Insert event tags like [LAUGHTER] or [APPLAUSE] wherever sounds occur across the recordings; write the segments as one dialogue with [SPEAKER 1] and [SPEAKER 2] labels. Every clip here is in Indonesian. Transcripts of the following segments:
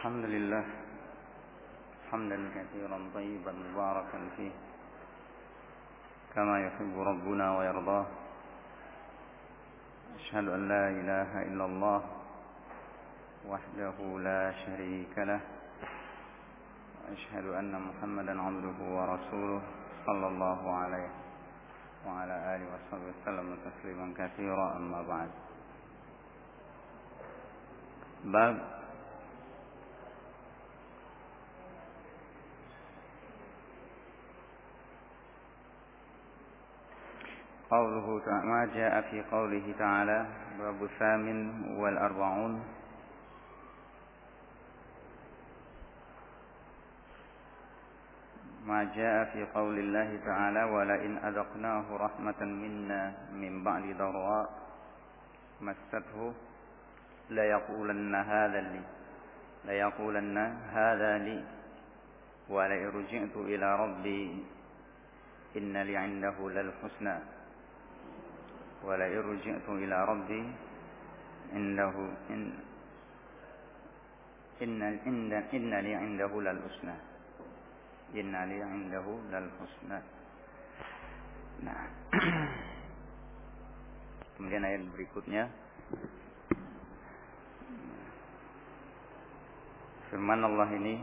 [SPEAKER 1] الحمد لله. حمدا كثيرا طيبا مباركا فيه. كما يحب ربنا ويرضاه. أشهد أن لا إله إلا الله وحده لا شريك له. وأشهد أن محمدا عبده ورسوله صلى الله عليه وعلى آله وصحبه وسلم تسليما كثيرا. أما بعد. باب قوله ما جاء في قوله تعالى باب الثامن والأربعون. ما جاء في قول الله تعالى ولئن أذقناه رحمة منا من بعد ضراء مسته ليقولن هذا لي ليقولن هذا لي ولئن رجعت إلى ربي إن لي عنده للحسنى. ولئن رجعت إلى ربي إنه إن إن إن, إن لي عنده للحسنى إن لي عنده للحسنى Nah, kemudian ayat berikutnya firman Allah ini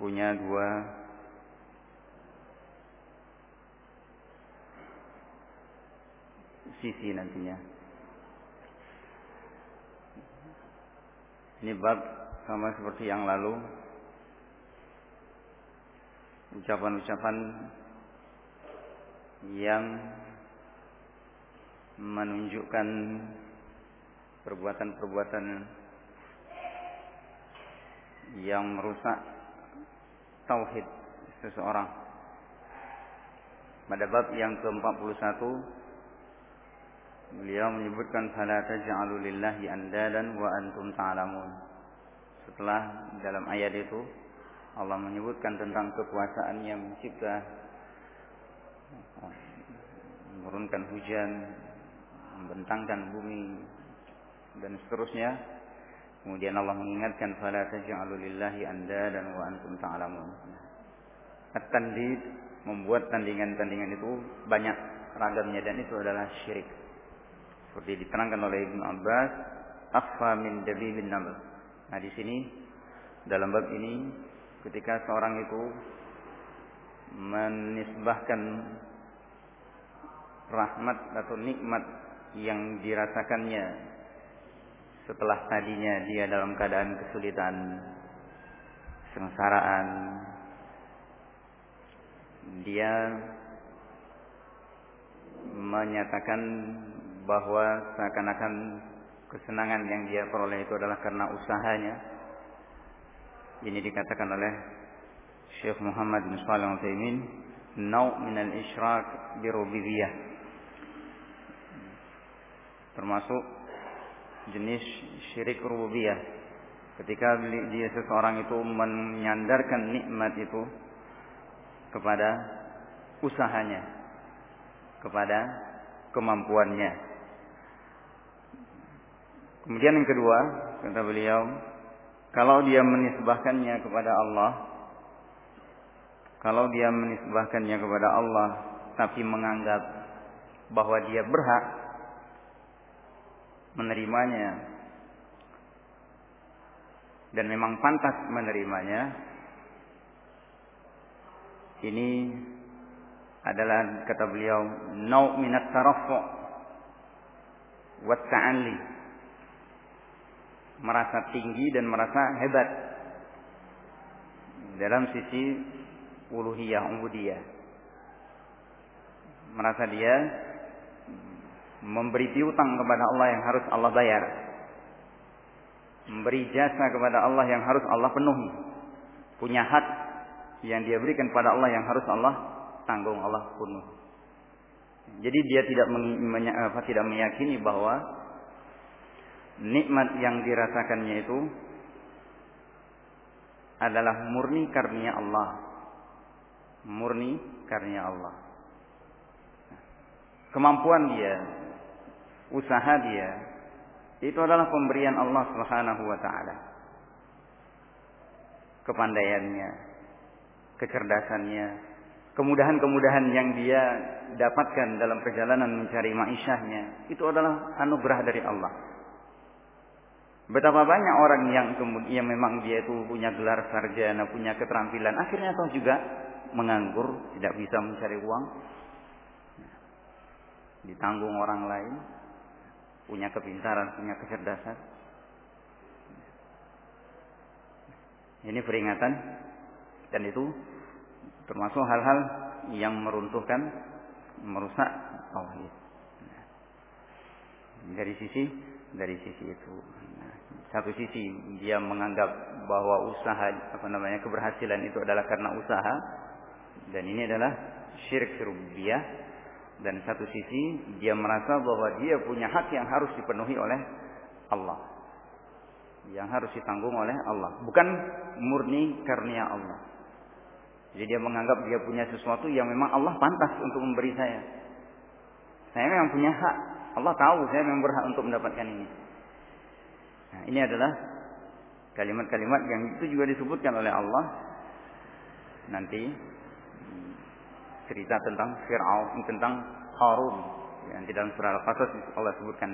[SPEAKER 1] punya dua sisi nantinya. Ini bab sama seperti yang lalu. Ucapan-ucapan yang menunjukkan perbuatan-perbuatan yang merusak tauhid seseorang. Pada bab yang ke-41 beliau menyebutkan fala taj'alu lillahi andadan wa antum ta'lamun. Setelah dalam ayat itu Allah menyebutkan tentang kekuasaan yang mencipta menurunkan hujan, membentangkan bumi dan seterusnya. Kemudian Allah mengingatkan fala taj'alu lillahi andadan wa antum ta'lamun. At-tandid membuat tandingan-tandingan itu banyak ragamnya dan itu adalah syirik. Seperti diterangkan oleh Ibnu Abbas, akhfa min dabimin naml. Nah, di sini dalam bab ini ketika seorang itu menisbahkan rahmat atau nikmat yang dirasakannya setelah tadinya dia dalam keadaan kesulitan, sengsaraan, dia menyatakan bahwa seakan-akan kesenangan yang dia peroleh itu adalah karena usahanya. Ini dikatakan oleh Syekh Muhammad bin Shalih Al-Utsaimin, "Nau' min al-isyrak bi rububiyyah." Termasuk jenis syirik rububiyah. Ketika dia seseorang itu menyandarkan nikmat itu kepada usahanya, kepada kemampuannya. Kemudian yang kedua, kata beliau, kalau dia menisbahkannya kepada Allah, kalau dia menisbahkannya kepada Allah, tapi menganggap bahwa dia berhak menerimanya dan memang pantas menerimanya, ini adalah kata beliau nau minat tarafu wa ta'alli merasa tinggi dan merasa hebat. Dalam sisi uluhiyah ubudiyah. Merasa dia memberi piutang kepada Allah yang harus Allah bayar. Memberi jasa kepada Allah yang harus Allah penuhi. Punya hak yang dia berikan kepada Allah yang harus Allah tanggung Allah penuh. Jadi dia tidak tidak meyakini bahwa nikmat yang dirasakannya itu adalah murni karunia Allah. Murni karunia Allah. Kemampuan dia, usaha dia itu adalah pemberian Allah Subhanahu wa taala. Kepandaiannya, kecerdasannya, kemudahan-kemudahan yang dia dapatkan dalam perjalanan mencari maishahnya itu adalah anugerah dari Allah. Betapa banyak orang yang kemudian memang dia itu punya gelar sarjana, punya keterampilan, akhirnya toh juga menganggur, tidak bisa mencari uang, ditanggung orang lain, punya kepintaran, punya kecerdasan. Ini peringatan dan itu termasuk hal-hal yang meruntuhkan, merusak tauhid. Dari sisi dari sisi itu. Nah, satu sisi dia menganggap bahwa usaha apa namanya keberhasilan itu adalah karena usaha dan ini adalah syirik rububiyah dan satu sisi dia merasa bahwa dia punya hak yang harus dipenuhi oleh Allah. Yang harus ditanggung oleh Allah, bukan murni karunia Allah. Jadi dia menganggap dia punya sesuatu yang memang Allah pantas untuk memberi saya. Saya memang punya hak. Allah tahu saya memang berhak untuk mendapatkan ini. Nah, ini adalah kalimat-kalimat yang itu juga disebutkan oleh Allah nanti cerita tentang Fir'aun, tentang Harun yang di dalam surah Al-Qasas Allah sebutkan.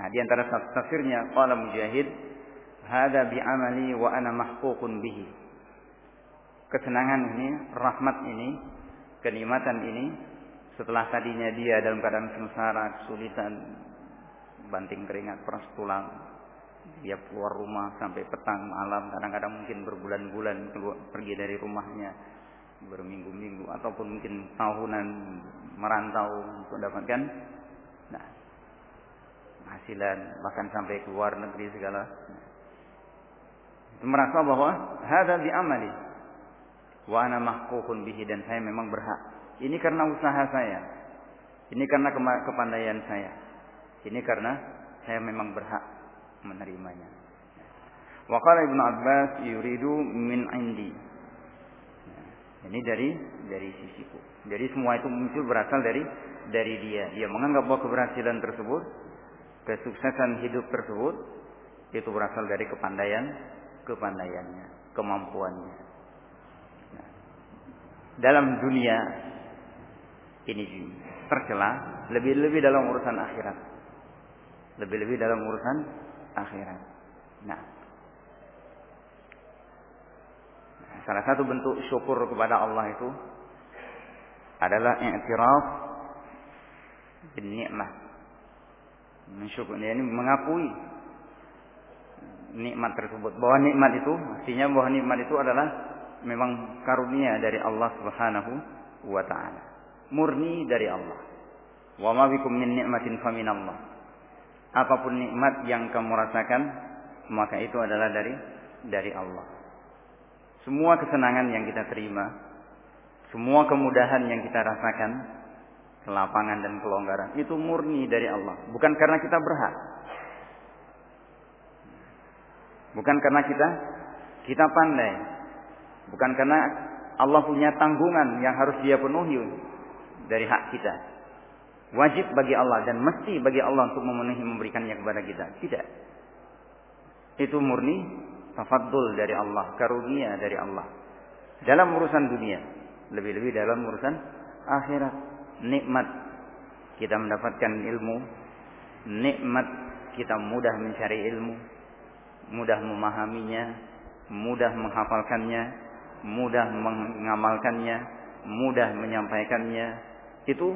[SPEAKER 1] Nah, di antara tafsirnya qala Mujahid, "Hada bi'amali wa ana mahququn bihi." Kesenangan ini, rahmat ini, kenikmatan ini setelah tadinya dia dalam keadaan sengsara, kesulitan, banting keringat, peras tulang, dia keluar rumah sampai petang malam, kadang-kadang mungkin berbulan-bulan pergi dari rumahnya berminggu-minggu ataupun mungkin tahunan merantau untuk dapatkan nah hasilan bahkan sampai ke luar negeri segala. Itu merasa bahwa hadza bi amali wa ana mahququn bihi dan saya memang berhak. Ini karena usaha saya. Ini karena kepandaian saya. Ini karena saya memang berhak menerimanya wa ibnu abbas yuridu min indi ini dari dari sisiku. Jadi semua itu muncul berasal dari dari dia. Dia menganggap bahwa keberhasilan tersebut, kesuksesan hidup tersebut itu berasal dari kepandaian, kepandaiannya, kemampuannya. Nah, dalam dunia ini tercela, lebih-lebih dalam urusan akhirat. Lebih-lebih dalam urusan akhirat. Nah, Salah satu bentuk syukur kepada Allah itu adalah i'tiraf bin nikmat. Mensyukur ini mengakui nikmat tersebut. Bahwa nikmat itu artinya bahwa nikmat itu adalah memang karunia dari Allah Subhanahu wa taala. Murni dari Allah. Wa ma bikum min nikmatin faminallah. Apa pun nikmat yang kamu rasakan maka itu adalah dari dari Allah. Semua kesenangan yang kita terima, semua kemudahan yang kita rasakan, kelapangan dan kelonggaran, itu murni dari Allah. Bukan karena kita berhak. Bukan karena kita kita pandai. Bukan karena Allah punya tanggungan yang harus dia penuhi dari hak kita. Wajib bagi Allah dan mesti bagi Allah untuk memenuhi memberikannya kepada kita. Tidak. Itu murni tafaddul dari Allah, karunia dari Allah. Dalam urusan dunia, lebih-lebih dalam urusan akhirat, nikmat kita mendapatkan ilmu, nikmat kita mudah mencari ilmu, mudah memahaminya, mudah menghafalkannya, mudah mengamalkannya, mudah menyampaikannya. Itu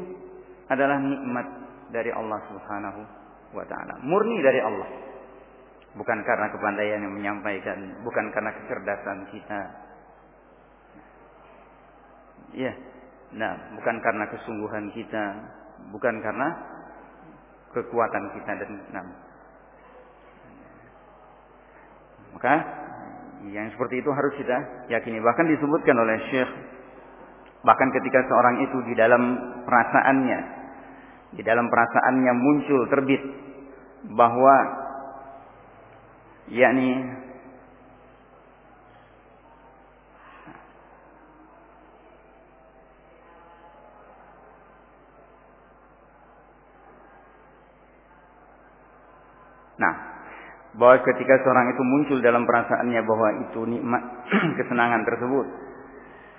[SPEAKER 1] adalah nikmat dari Allah Subhanahu wa taala, murni dari Allah. Bukan karena kepandaian yang menyampaikan, bukan karena kecerdasan kita. Ya, nah, bukan karena kesungguhan kita, bukan karena kekuatan kita dan nah. Maka yang seperti itu harus kita yakini. Bahkan disebutkan oleh Syekh bahkan ketika seorang itu di dalam perasaannya di dalam perasaannya muncul terbit bahwa yakni Nah, bahwa ketika seorang itu muncul dalam perasaannya bahwa itu nikmat [CLEARS THROAT] kesenangan tersebut.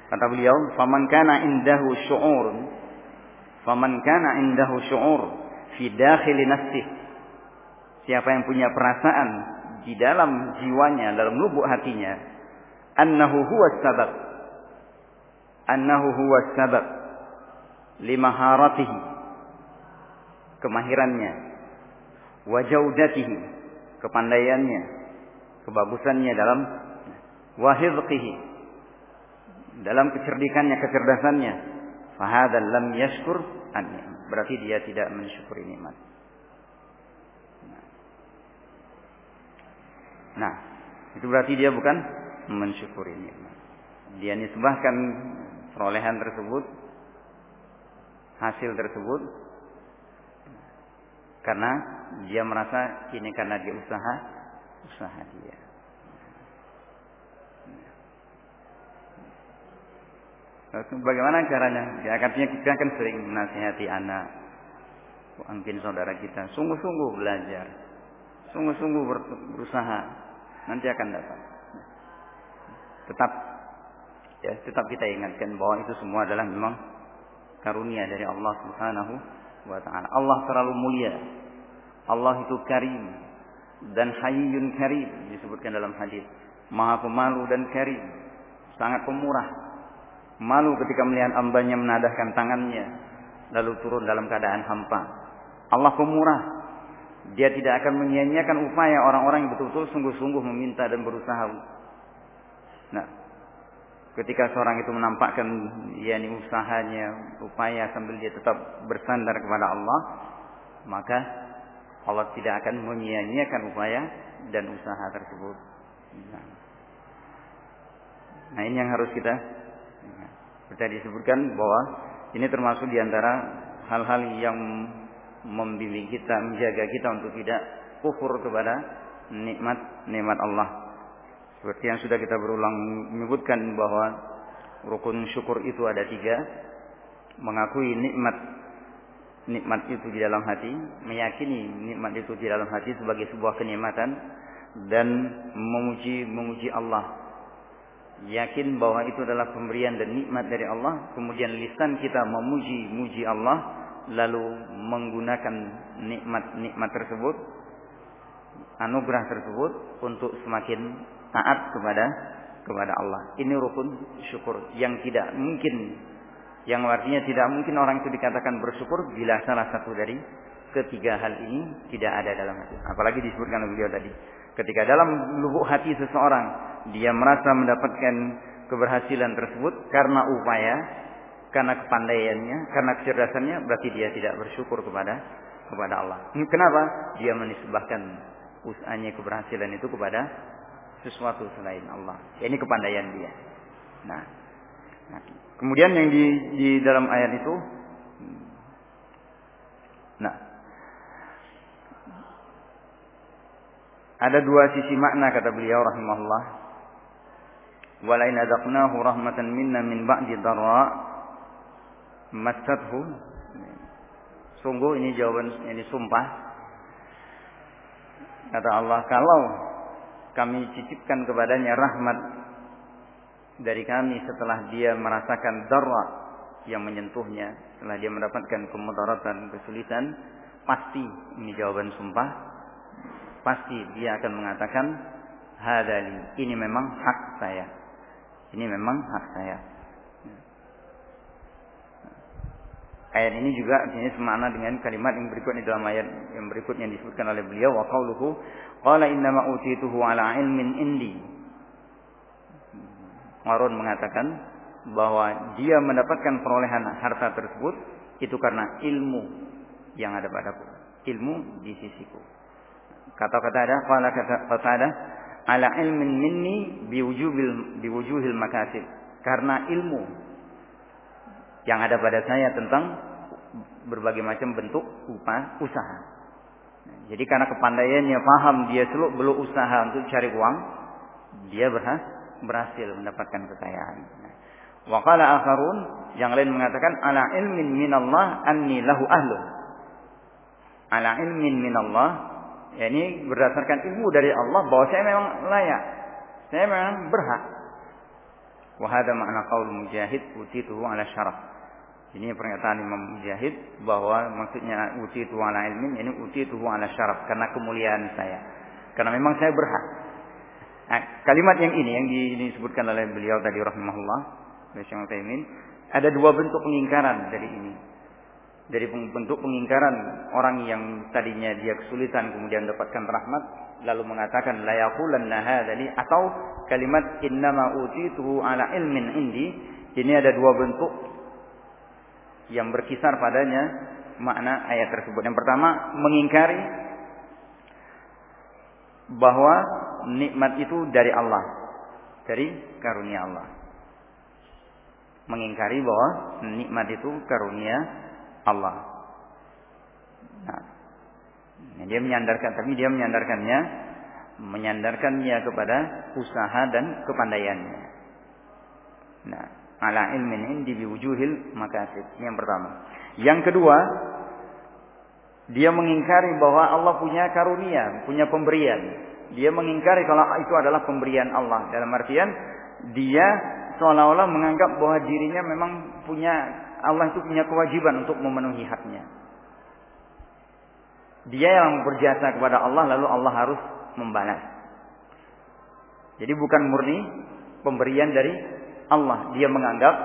[SPEAKER 1] Kata beliau, "Faman kana indahu syu'ur, faman kana indahu syu'ur fi dakhil nafsihi." Siapa yang punya perasaan di dalam jiwanya, dalam lubuk hatinya, annahu huwa sabab. Annahu huwa sabab limaharatihi kemahirannya wa jaudatihi kepandaiannya kebagusannya dalam wahidqihi dalam kecerdikannya kecerdasannya fahadha lam yashkur an berarti dia tidak mensyukuri nikmat. Nah itu berarti dia bukan mensyukuri nikmat. Dia nisbahkan perolehan tersebut hasil tersebut karena dia merasa ini karena dia usaha usaha dia. Bagaimana caranya? Ya, artinya kita kan sering menasihati anak, mungkin saudara kita, sungguh-sungguh belajar, sungguh-sungguh berusaha, nanti akan dapat. Tetap, ya, tetap kita ingatkan bahwa itu semua adalah memang karunia dari Allah Subhanahu wa taala. Allah terlalu mulia. Allah itu karim dan hayyun karim disebutkan dalam hadis. Maha pemalu dan karim, sangat pemurah. Malu ketika melihat hambanya menadahkan tangannya lalu turun dalam keadaan hampa. Allah pemurah. Dia tidak akan menyia-nyiakan upaya orang-orang yang betul-betul sungguh-sungguh meminta dan berusaha. Nah, ketika seorang itu menampakkan yakni usahanya, upaya sambil dia tetap bersandar kepada Allah, maka Allah tidak akan menyia-nyiakan upaya dan usaha tersebut. Nah, ini yang harus kita kita disebutkan bahwa ini termasuk di antara hal-hal yang membimbing kita, menjaga kita untuk tidak kufur kepada nikmat-nikmat Allah. Seperti yang sudah kita berulang menyebutkan bahwa rukun syukur itu ada tiga. Mengakui nikmat nikmat itu di dalam hati, meyakini nikmat itu di dalam hati sebagai sebuah kenikmatan dan memuji memuji Allah. Yakin bahwa itu adalah pemberian dan nikmat dari Allah, kemudian lisan kita memuji muji Allah lalu menggunakan nikmat-nikmat tersebut anugerah tersebut untuk semakin taat kepada kepada Allah. Ini rukun syukur yang tidak mungkin yang artinya tidak mungkin orang itu dikatakan bersyukur bila salah satu dari ketiga hal ini tidak ada dalam hati. Apalagi disebutkan oleh beliau tadi. Ketika dalam lubuk hati seseorang dia merasa mendapatkan keberhasilan tersebut karena upaya, karena kepandaiannya, karena kecerdasannya, berarti dia tidak bersyukur kepada kepada Allah. Kenapa? Dia menisbahkan usahanya keberhasilan itu kepada sesuatu selain Allah. Ini kepandaian dia. Nah, nah, kemudian yang di, di dalam ayat itu, nah, ada dua sisi makna kata beliau rahimahullah. Walain adaqnahu rahmatan minna min ba'di darra massathu. Sungguh ini jawaban ini sumpah. Kata Allah, kalau kami cicipkan kepadanya rahmat dari kami setelah dia merasakan darra yang menyentuhnya, setelah dia mendapatkan kemudaratan, kesulitan, pasti ini jawaban sumpah, pasti dia akan mengatakan hadali, ini memang hak saya. Ini memang hak saya. Ayat ini juga artinya semana dengan kalimat yang berikutnya dalam ayat yang berikutnya disebutkan oleh beliau wa qauluhu qala innama utituhu ala ilmin indi. Harun mengatakan bahwa dia mendapatkan perolehan harta tersebut itu karena ilmu yang ada padaku, ilmu di sisiku. Kata-kata ada qala kata ada ala ilmin minni biwujuhil biwujuhil makasib. Karena ilmu yang ada pada saya tentang berbagai macam bentuk upah usaha. jadi karena kepandaiannya paham dia selalu belum usaha untuk cari uang, dia berhasil mendapatkan kekayaan. Wakala akharun yang lain mengatakan ala ilmin minallah anni lahu ahlu. Ala ilmin minallah Ya ini berdasarkan ilmu dari Allah bahwa saya memang layak. Saya memang berhak. Wahada makna qaul mujahid utituhu ala syaraf. Ini pernyataan Imam Mujahid bahwa maksudnya utituhu ala ilmin ini utituhu ala syaraf karena kemuliaan saya. Karena memang saya berhak. Nah, kalimat yang ini yang disebutkan oleh beliau tadi rahimahullah, Syekh ada dua bentuk pengingkaran dari ini dari bentuk pengingkaran orang yang tadinya dia kesulitan kemudian dapatkan rahmat lalu mengatakan la yaqulanna hadzali atau kalimat innama utituhu ala ilmin indi ini ada dua bentuk yang berkisar padanya makna ayat tersebut. Yang pertama mengingkari bahwa nikmat itu dari Allah, dari karunia Allah. Mengingkari bahwa nikmat itu karunia Allah. Nah, dia menyandarkan, tapi dia menyandarkannya, menyandarkannya kepada usaha dan kepandaiannya. Nah, ala ilmin indi biwujuhil makasib. Yang pertama. Yang kedua, dia mengingkari bahwa Allah punya karunia, punya pemberian. Dia mengingkari kalau itu adalah pemberian Allah. Dalam artian, dia seolah-olah menganggap bahwa dirinya memang punya Allah itu punya kewajiban untuk memenuhi haknya. Dia yang berjasa kepada Allah lalu Allah harus membalas. Jadi bukan murni pemberian dari Allah. Dia menganggap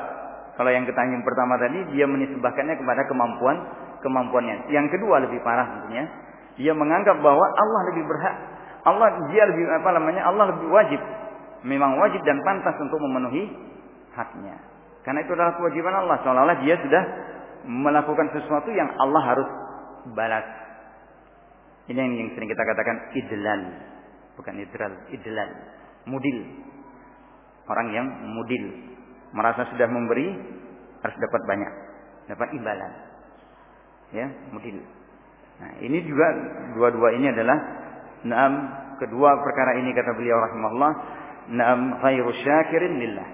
[SPEAKER 1] kalau yang kita yang pertama tadi dia menisbahkannya kepada kemampuan kemampuannya. Yang kedua lebih parah tentunya, dia menganggap bahwa Allah lebih berhak. Allah dia lebih apa namanya? Allah lebih wajib. Memang wajib dan pantas untuk memenuhi haknya. Karena itu adalah kewajiban Allah. Seolah-olah dia sudah melakukan sesuatu yang Allah harus balas. Ini yang sering kita katakan idlal. Bukan idlal, idlal. Mudil. Orang yang mudil. Merasa sudah memberi, harus dapat banyak. Dapat imbalan. Ya, mudil. Nah, ini juga dua-dua ini adalah naam kedua perkara ini kata beliau rahimahullah naam khairu syakirin lillah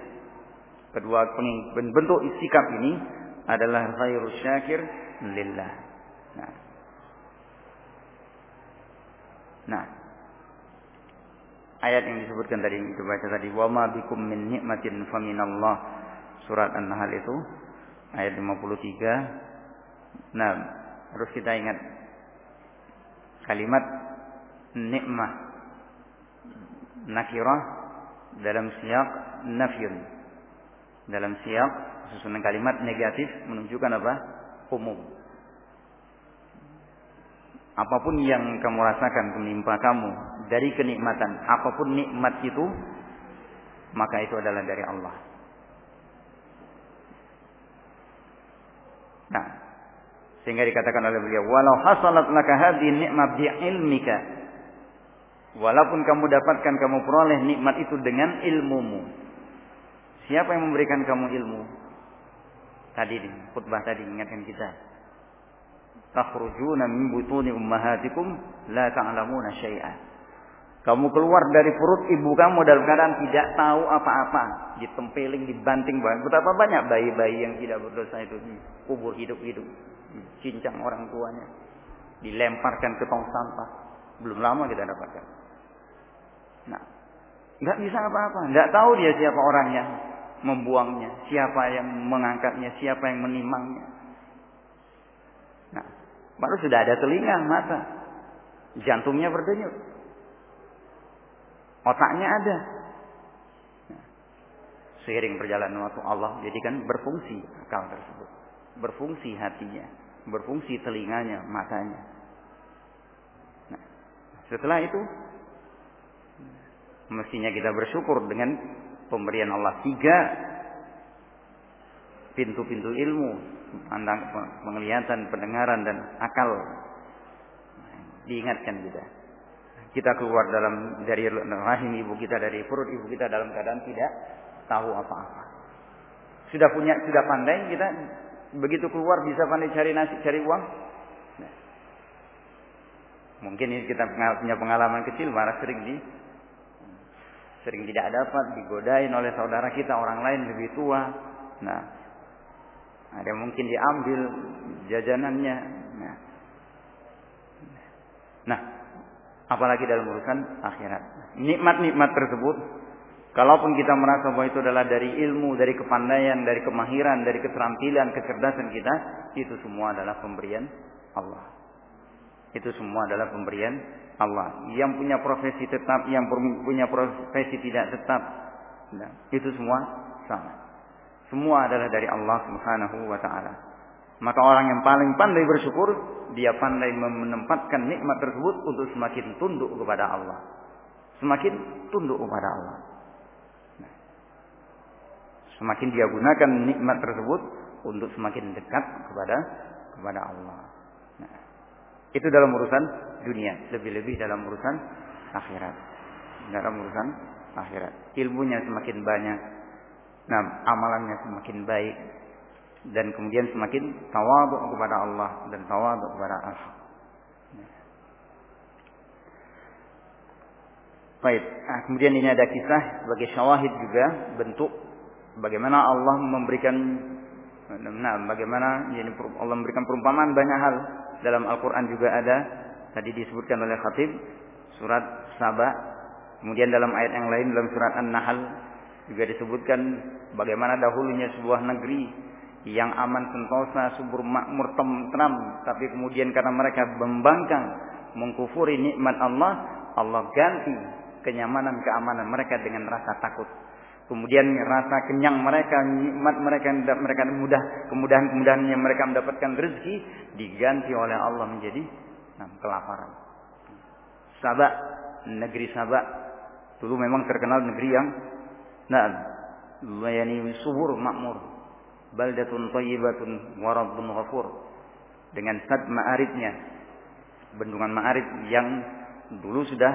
[SPEAKER 1] Kedua bentuk sikap ini adalah khairus syakir lillah. Nah. Nah. Ayat yang disebutkan tadi itu baca tadi wa ma bikum min nikmatin faminallah surat An-Nahl itu ayat 53. Nah, harus kita ingat kalimat nikmah nakirah dalam siap nafyun dalam siap susunan kalimat negatif menunjukkan apa? Umum. Apa pun yang kamu rasakan menimpa kamu dari kenikmatan, apa pun nikmat itu, maka itu adalah dari Allah. Nah, sehingga dikatakan oleh beliau, walau hasalat laka hadhihi ni'mah ilmika. Walaupun kamu dapatkan kamu peroleh nikmat itu dengan ilmumu, Siapa yang memberikan kamu ilmu? Tadi di khutbah tadi ingatkan kita. Takhrujuna min butuni ummahatikum la ta'lamuna syai'a. Kamu keluar dari perut ibu kamu dalam keadaan tidak tahu apa-apa, ditempeling, dibanting. Betapa banyak bayi-bayi yang tidak berdosa itu kubur hidup-hidup, cincang orang tuanya, dilemparkan ke tong sampah. Belum lama kita dapatkan. Nah, nggak bisa apa-apa, nggak tahu dia siapa orangnya membuangnya, siapa yang mengangkatnya, siapa yang menimangnya. Nah, baru sudah ada telinga, mata, jantungnya berdenyut, otaknya ada. Nah, seiring perjalanan waktu Allah, jadi kan berfungsi akal tersebut, berfungsi hatinya, berfungsi telinganya, matanya. Nah, setelah itu mestinya kita bersyukur dengan pemberian Allah tiga. Pintu-pintu ilmu penglihatan, pendengaran dan akal. Diingatkan kita. Kita keluar dalam dari rahim ibu kita dari perut ibu kita dalam keadaan tidak tahu apa-apa. Sudah punya sudah pandai kita begitu keluar bisa pandai cari nasi cari uang. Nah. mungkin ini kita punya pengalaman kecil marah sering di sering tidak dapat, digodain oleh saudara kita orang lain lebih tua. Nah, ada mungkin diambil jajanannya. Nah, nah Apalagi dalam urusan akhirat. Nikmat-nikmat tersebut Kalaupun kita merasa bahwa itu adalah dari ilmu, dari kepandaian, dari kemahiran, dari keterampilan, kecerdasan kita, itu semua adalah pemberian Allah. Itu semua adalah pemberian Allah. Yang punya profesi tetap, yang punya profesi tidak tetap, nah, itu semua sama. Semua adalah dari Allah Subhanahu wa taala. Maka orang yang paling pandai bersyukur, dia pandai menempatkan nikmat tersebut untuk semakin tunduk kepada Allah. Semakin tunduk kepada Allah. Semakin dia gunakan nikmat tersebut untuk semakin dekat kepada kepada Allah. Nah, itu dalam urusan dunia, lebih-lebih dalam urusan akhirat. Dalam urusan akhirat, ilmunya semakin banyak, nah amalannya semakin baik, dan kemudian semakin tawaduk kepada Allah dan tawaduk kepada Allah. Baik, nah, kemudian ini ada kisah sebagai syawahid juga bentuk bagaimana Allah memberikan nah bagaimana Allah memberikan perumpamaan banyak hal dalam Al-Qur'an juga ada tadi disebutkan oleh Khatib surat Saba. Kemudian dalam ayat yang lain dalam surat An-Nahl juga disebutkan bagaimana dahulunya sebuah negeri yang aman sentosa subur makmur tenang tapi kemudian karena mereka membangkang mengkufuri nikmat Allah Allah ganti kenyamanan keamanan mereka dengan rasa takut Kemudian rasa kenyang mereka, nikmat mereka mereka mudah, kemudahan-kemudahan yang mereka mendapatkan rezeki diganti oleh Allah menjadi nah, kelaparan. Sabak, negeri Sabak dulu memang terkenal negeri yang nah, yani subur makmur. Baldatun thayyibatun wa rabbun ghafur. Dengan sad ma'arifnya, bendungan ma'arif yang dulu sudah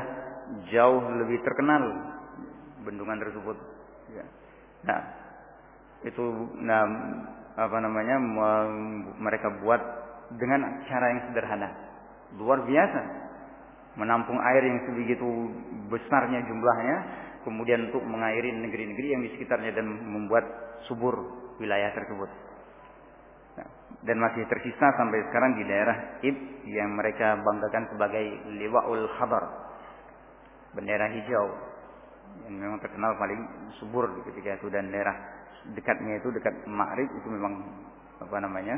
[SPEAKER 1] jauh lebih terkenal bendungan tersebut Ya. Nah, itu nah, apa namanya mereka buat dengan cara yang sederhana, luar biasa. Menampung air yang sebegitu besarnya jumlahnya, kemudian untuk mengairi negeri-negeri yang di sekitarnya dan membuat subur wilayah tersebut. Nah, dan masih tersisa sampai sekarang di daerah Ib yang mereka banggakan sebagai Liwaul Khabar, bendera hijau yang memang terkenal paling subur ketika itu dan daerah dekatnya itu dekat Ma'rib itu memang apa namanya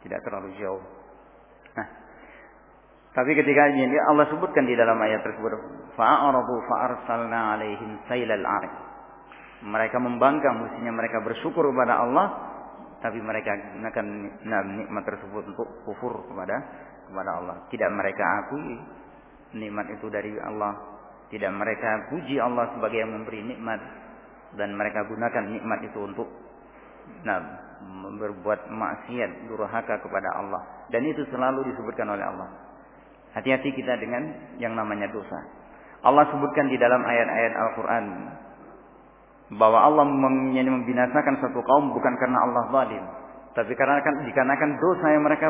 [SPEAKER 1] tidak terlalu jauh. Nah, tapi ketika ini Allah sebutkan di dalam ayat tersebut, fa'aradu fa'arsalna 'alaihim sailal 'arim. Mereka membangkang mestinya mereka bersyukur kepada Allah tapi mereka gunakan nikmat tersebut untuk kufur kepada kepada Allah. Tidak mereka akui nikmat itu dari Allah tidak mereka puji Allah sebagai yang memberi nikmat dan mereka gunakan nikmat itu untuk nah, berbuat maksiat durhaka kepada Allah dan itu selalu disebutkan oleh Allah. Hati-hati kita dengan yang namanya dosa. Allah sebutkan di dalam ayat-ayat Al-Qur'an bahwa Allah membinasakan satu kaum bukan karena Allah zalim, tapi karena kan dikarenakan dosa yang mereka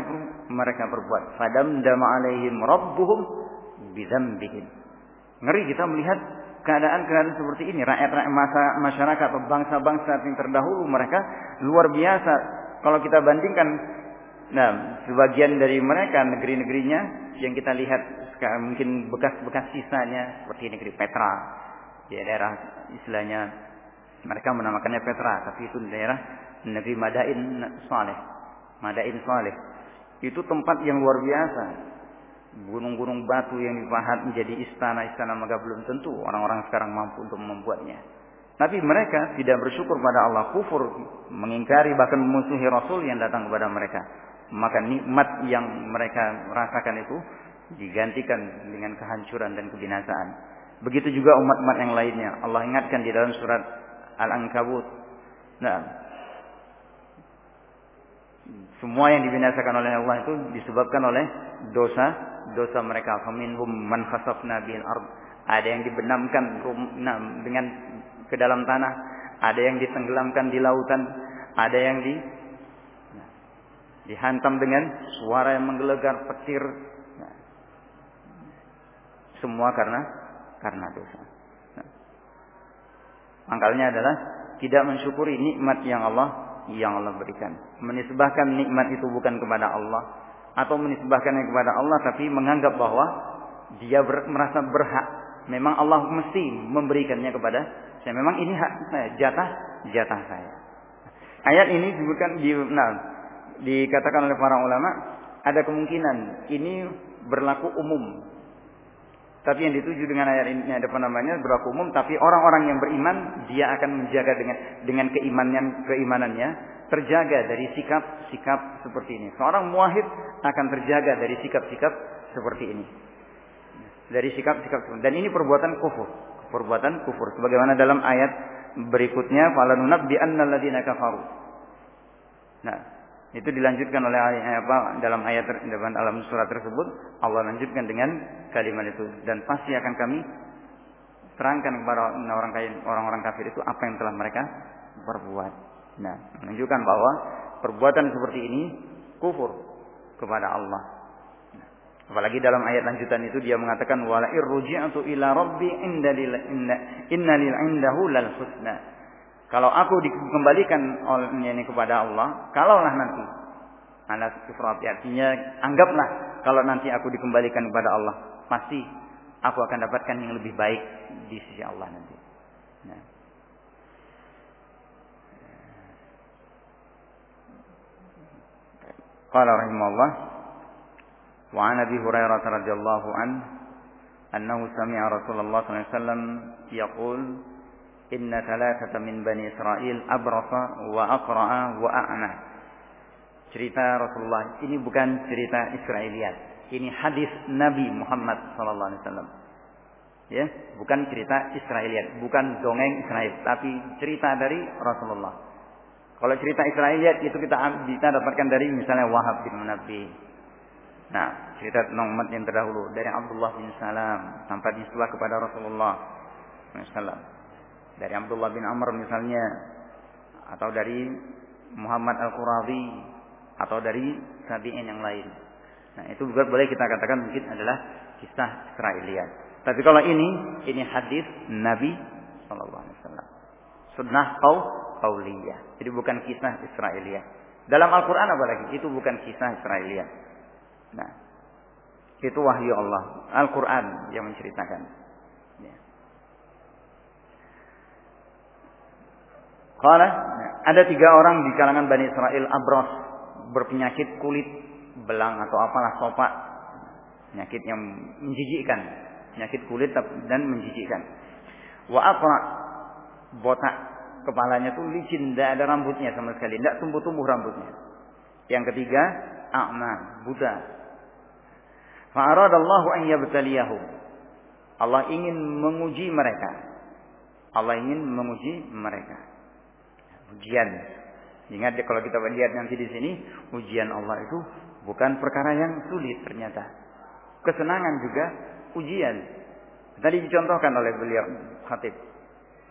[SPEAKER 1] mereka perbuat. Fadam dama alaihim rabbuhum bidzambihim. Ngeri kita melihat keadaan-keadaan seperti ini. Rakyat-rakyat masyarakat atau bangsa-bangsa yang terdahulu mereka luar biasa. Kalau kita bandingkan nah sebagian dari mereka negeri-negerinya yang kita lihat sekarang mungkin bekas-bekas sisanya seperti negeri Petra di daerah istilahnya mereka menamakannya Petra tapi itu daerah negeri Madain Saleh Madain Saleh itu tempat yang luar biasa gunung-gunung batu yang dipahat menjadi istana-istana maka belum tentu orang-orang sekarang mampu untuk membuatnya. Tapi mereka tidak bersyukur pada Allah, kufur, mengingkari bahkan memusuhi Rasul yang datang kepada mereka. Maka nikmat yang mereka rasakan itu digantikan dengan kehancuran dan kebinasaan. Begitu juga umat-umat yang lainnya. Allah ingatkan di dalam surat Al-Ankabut. Nah, semua yang dibinasakan oleh Allah itu disebabkan oleh dosa dosa mereka. Faminhum man khasafna bil ard. Ada yang dibenamkan dengan ke dalam tanah, ada yang ditenggelamkan di lautan, ada yang di dihantam dengan suara yang menggelegar petir. Nah, semua karena karena dosa. Nah, Angkalnya adalah tidak mensyukuri nikmat yang Allah yang Allah berikan. Menisbahkan nikmat itu bukan kepada Allah, atau menisbahkannya kepada Allah tapi menganggap bahwa Dia ber, merasa berhak. Memang Allah mesti memberikannya kepada saya. Memang ini hak saya, jatah jatah saya. Ayat ini disebutkan di nah, dikatakan oleh para ulama ada kemungkinan ini berlaku umum. Tapi yang dituju dengan ayat ini ada namanya berlaku umum. Tapi orang-orang yang beriman dia akan menjaga dengan dengan keimanan keimanannya terjaga dari sikap-sikap seperti ini. Seorang muahid akan terjaga dari sikap-sikap seperti ini. Dari sikap-sikap dan ini perbuatan kufur, perbuatan kufur sebagaimana dalam ayat berikutnya falanunabbi annal ladzina kafaru. Nah, itu dilanjutkan oleh apa dalam ayat dalam surat tersebut Allah lanjutkan dengan kalimat itu dan pasti akan kami terangkan kepada orang orang-orang kafir itu apa yang telah mereka perbuat. Nah, menunjukkan bahwa perbuatan seperti ini kufur kepada Allah. Apalagi dalam ayat lanjutan itu dia mengatakan wala irruji'atu ila rabbi inna lil indahu lal husna. Kalau aku dikembalikan oleh ini kepada Allah, kalaulah nanti anak ifrat artinya anggaplah kalau nanti aku dikembalikan kepada Allah, pasti aku akan dapatkan yang lebih baik di sisi Allah nanti. Nah. Qala rahimahullah wa an Abi Hurairah radhiyallahu an annahu sami'a Rasulullah sallallahu alaihi wasallam yaqul inna thalathata min bani Israel abrasa wa aqra'a wa a'na. Cerita Rasulullah ini bukan cerita Israeliat. Ini hadis Nabi Muhammad sallallahu alaihi wasallam. Ya, bukan cerita Israeliat, bukan dongeng Israel, tapi cerita dari Rasulullah. Kalau cerita Israeliat itu kita kita dapatkan dari misalnya Wahab bin Munabi. Nah, cerita tentang yang terdahulu dari Abdullah bin Salam sampai disulah kepada Rasulullah sallallahu dari Abdullah bin Amr misalnya atau dari Muhammad Al-Qurazi atau dari tabi'in yang lain. Nah, itu juga boleh kita katakan mungkin adalah kisah Israeliat. Tapi kalau ini ini hadis Nabi sallallahu alaihi wasallam. Sunnah qaul qauliyah. Jadi bukan kisah Israeliat. Dalam Al-Qur'an apalagi itu bukan kisah Israeliat. Nah, itu wahyu Allah. Al-Qur'an yang menceritakan. Kala ada tiga orang di kalangan Bani Israel abros berpenyakit kulit belang atau apalah sopak penyakit yang menjijikkan. Penyakit kulit dan menjijikkan. Wa apa botak kepalanya tuh licin tidak ada rambutnya sama sekali tidak tumbuh-tumbuh rambutnya. Yang ketiga a'ma buta. Fa'aradallahu an yabtaliyahum Allah ingin menguji mereka. Allah ingin menguji mereka ujian. Ingat kalau kita lihat nanti di sini, ujian Allah itu bukan perkara yang sulit ternyata. Kesenangan juga ujian. Tadi dicontohkan oleh beliau khatib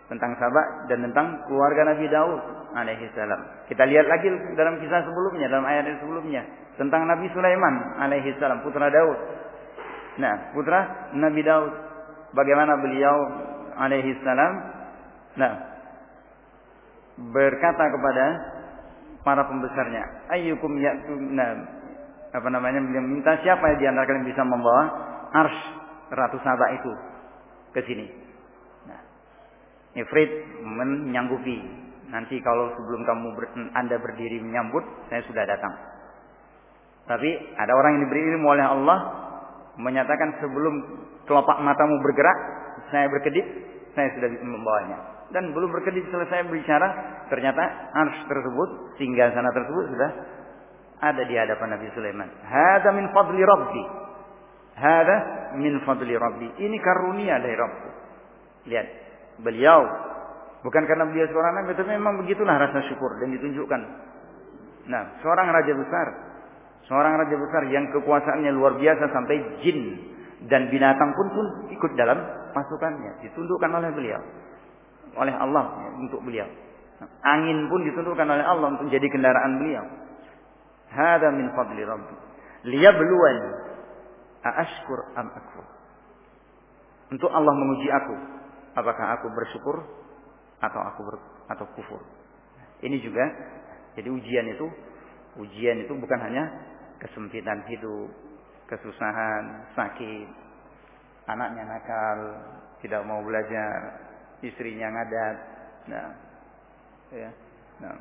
[SPEAKER 1] tentang sahabat dan tentang keluarga Nabi Daud alaihi salam. Kita lihat lagi dalam kisah sebelumnya, dalam ayat yang sebelumnya tentang Nabi Sulaiman alaihi salam, putra Daud. Nah, putra Nabi Daud bagaimana beliau alaihi salam nah berkata kepada para pembesarnya, ayyukum ya'tuna apa namanya beliau minta siapa di antara kalian bisa membawa ars ratu Saba itu ke sini. Nah, Ifrit menyanggupi. Nanti kalau sebelum kamu ber, Anda berdiri menyambut, saya sudah datang. Tapi ada orang yang diberi ilmu oleh Allah menyatakan sebelum kelopak matamu bergerak, saya berkedip, saya sudah membawanya dan belum berkedip selesai berbicara, ternyata ars tersebut, singgah sana tersebut sudah ada di hadapan Nabi Sulaiman. Hada min fadli Rabbi. Hada min fadli Rabbi. Ini karunia dari Rabbi. Lihat, beliau bukan karena beliau seorang nabi, tapi memang begitulah rasa syukur dan ditunjukkan. Nah, seorang raja besar, seorang raja besar yang kekuasaannya luar biasa sampai jin dan binatang pun pun ikut dalam pasukannya, ditundukkan oleh beliau oleh Allah untuk beliau. Angin pun ditundukkan oleh Allah untuk jadi kendaraan beliau. Hada min fadli Rabbi. Liyabluwani aashkur am akfur. Untuk Allah menguji aku, apakah aku bersyukur atau aku ber, atau kufur. Ini juga jadi ujian itu ujian itu bukan hanya kesempitan hidup, kesusahan, sakit, anaknya nakal, tidak mau belajar, istrinya ngadat, nah, ya, nah,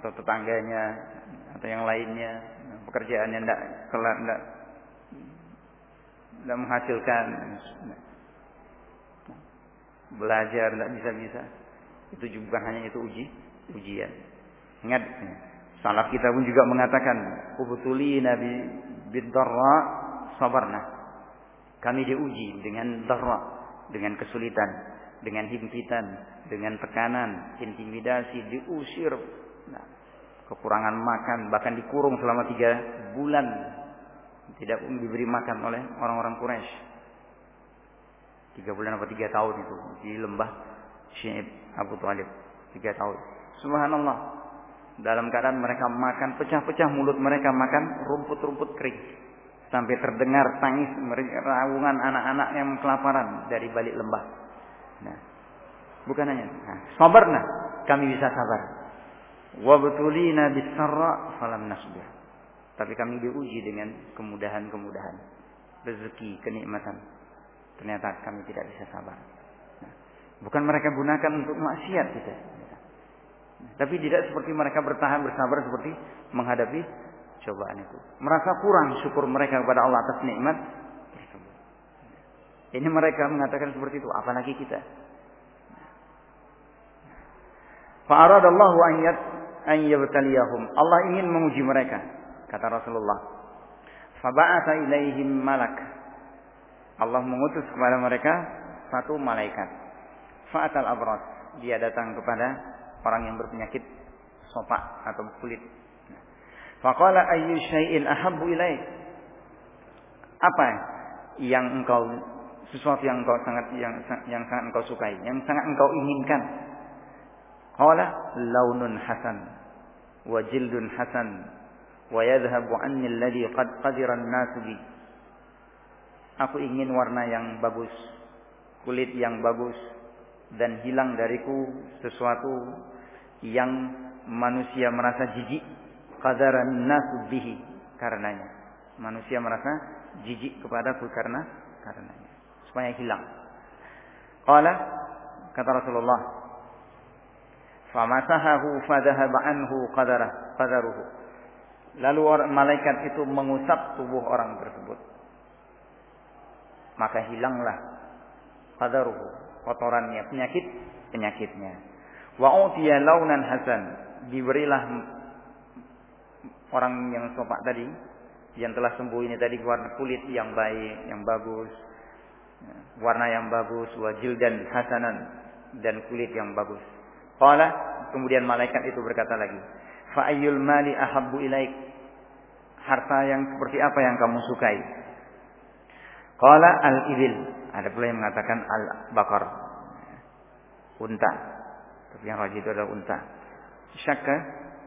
[SPEAKER 1] atau tetangganya atau yang lainnya, nah, pekerjaannya tidak kelar, tidak tidak menghasilkan, nah, belajar tidak bisa-bisa, itu juga hanya itu uji, ujian. Ingat, ya. salaf kita pun juga mengatakan, "Ubtulina nabi bidarra sabarna." Kami diuji dengan darah, dengan kesulitan, dengan himpitan, dengan tekanan, intimidasi, diusir, nah, kekurangan makan, bahkan dikurung selama tiga bulan, tidak diberi makan oleh orang-orang Quraisy. Tiga bulan atau tiga tahun itu di lembah Syaib Abu Talib. Tiga tahun. Subhanallah. Dalam keadaan mereka makan pecah-pecah mulut mereka makan rumput-rumput kering sampai terdengar tangis raungan anak-anak yang kelaparan dari balik lembah. Nah, bukan hanya nah, sabarna kami bisa sabar. Wa betulina bisarra falam nasbir. Tapi kami diuji dengan kemudahan-kemudahan, rezeki, kenikmatan. Ternyata kami tidak bisa sabar. Nah, bukan mereka gunakan untuk maksiat kita. Tapi tidak seperti mereka bertahan bersabar seperti menghadapi cobaan itu. Merasa kurang syukur mereka kepada Allah atas nikmat Ini mereka mengatakan seperti itu, apalagi kita. Fa'aradallahu an an yabtaliyahum. Allah ingin menguji mereka, kata Rasulullah. Faba'atha ilaihim malak. Allah mengutus kepada mereka satu malaikat. Fa'atal abras. Dia datang kepada orang yang berpenyakit sopak atau kulit Faqala ayyu syai'in ahabbu ilaik? Apa yang engkau sesuatu yang engkau sangat yang yang sangat engkau sukai, yang sangat engkau inginkan? Qala launun hasan wa jildun hasan wa yadhhabu anni alladhi qad qadira an-nasu bi. Aku ingin warna yang bagus, kulit yang bagus dan hilang dariku sesuatu yang manusia merasa jijik qadaran nasu bihi karenanya. Manusia merasa jijik kepadaku karena karenanya. Supaya hilang. Qala kata Rasulullah Famasahahu fadhahaba anhu qadarah qadaruhu. Lalu malaikat itu mengusap tubuh orang tersebut. Maka hilanglah qadaruhu, kotorannya, penyakit penyakitnya. Wa utiya launan hasan, diberilah orang yang sopak tadi yang telah sembuh ini tadi warna kulit yang baik, yang bagus, warna yang bagus, wajil dan hasanan dan kulit yang bagus. Qala kemudian malaikat itu berkata lagi, fa ayyul mali ahabbu ilaik? Harta yang seperti apa yang kamu sukai? Qala al-ibil. Ada pula yang mengatakan al-bakar. Unta. Tapi yang rajin itu adalah unta. Syakka